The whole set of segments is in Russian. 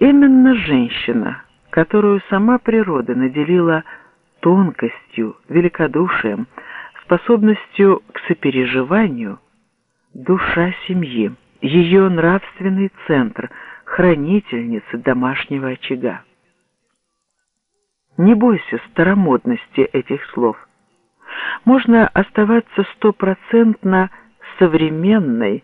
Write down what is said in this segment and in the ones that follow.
Именно женщина, которую сама природа наделила тонкостью, великодушием, способностью к сопереживанию, душа семьи, ее нравственный центр, хранительница домашнего очага. Не бойся старомодности этих слов. Можно оставаться стопроцентно современной,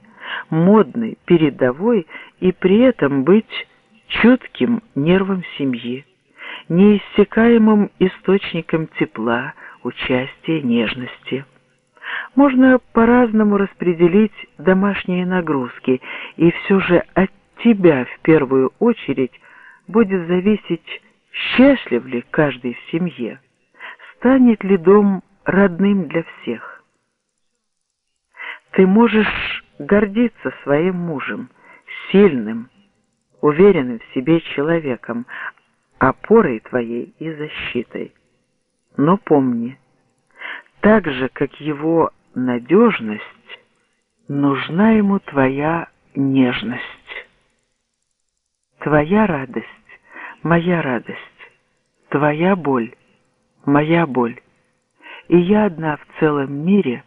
модной, передовой и при этом быть чутким нервом семьи, неиссякаемым источником тепла, участия, нежности. Можно по-разному распределить домашние нагрузки, и все же от тебя в первую очередь будет зависеть, счастлив ли каждый в семье, станет ли дом родным для всех. Ты можешь гордиться своим мужем, сильным, уверенным в себе человеком, опорой твоей и защитой. Но помни, так же, как его надежность, нужна ему твоя нежность. Твоя радость, моя радость, твоя боль, моя боль. И я одна в целом мире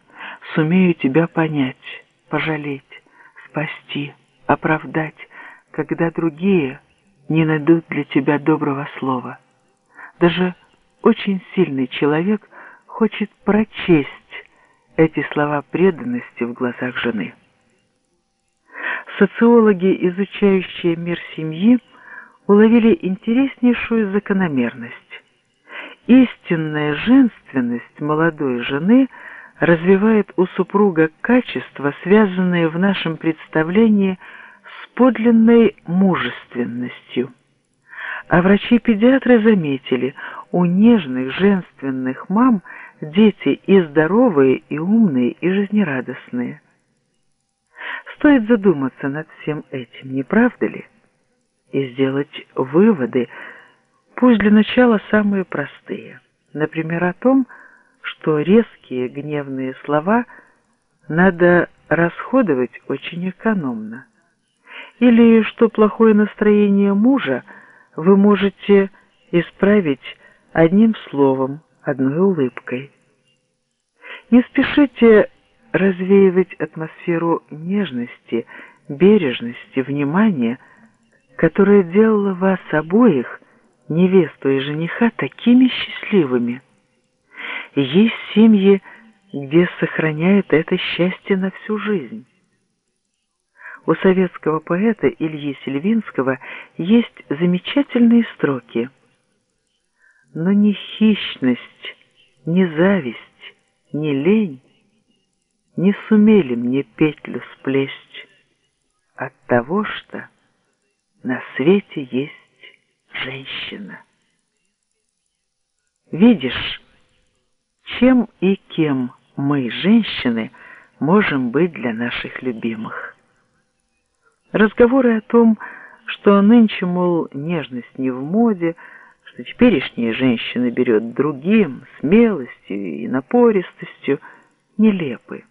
сумею тебя понять, пожалеть, спасти, оправдать, когда другие не найдут для тебя доброго слова. Даже очень сильный человек хочет прочесть эти слова преданности в глазах жены. Социологи, изучающие мир семьи, уловили интереснейшую закономерность. Истинная женственность молодой жены развивает у супруга качества, связанные в нашем представлении с подлинной мужественностью. А врачи-педиатры заметили, у нежных женственных мам дети и здоровые, и умные, и жизнерадостные. Стоит задуматься над всем этим, не правда ли? И сделать выводы, пусть для начала самые простые. Например, о том, что резкие гневные слова надо расходовать очень экономно или что плохое настроение мужа вы можете исправить одним словом, одной улыбкой. Не спешите развеивать атмосферу нежности, бережности, внимания, которая делала вас обоих, невесту и жениха, такими счастливыми. Есть семьи, где сохраняют это счастье на всю жизнь. У советского поэта Ильи Сельвинского есть замечательные строки. Но ни хищность, ни зависть, ни лень не сумели мне петлю сплесть от того, что на свете есть женщина. Видишь, чем и кем мы, женщины, можем быть для наших любимых. Разговоры о том, что нынче, мол, нежность не в моде, что теперешняя женщина берет другим, смелостью и напористостью, нелепы.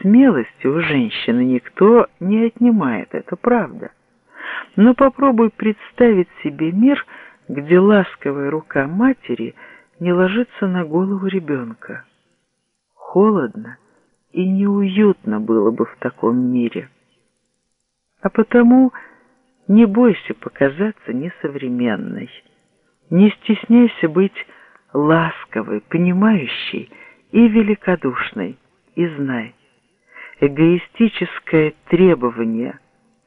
Смелости у женщины никто не отнимает, это правда. Но попробуй представить себе мир, где ласковая рука матери не ложится на голову ребенка. Холодно и неуютно было бы в таком мире. А потому не бойся показаться несовременной. Не стесняйся быть ласковой, понимающей и великодушной. И знай, эгоистическое требование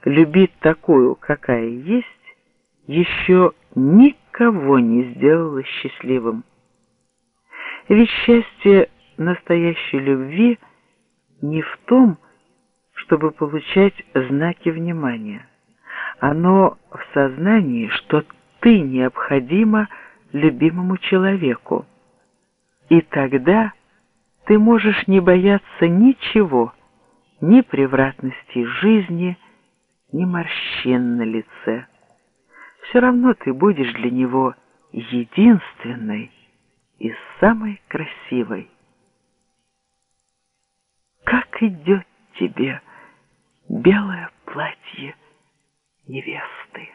любить такую, какая есть, еще никого не сделало счастливым. Ведь счастье настоящей любви не в том, чтобы получать знаки внимания. Оно в сознании, что ты необходима любимому человеку. И тогда ты можешь не бояться ничего, ни превратности жизни, ни морщин на лице. Все равно ты будешь для него единственной и самой красивой. Как идет тебе белое платье невесты.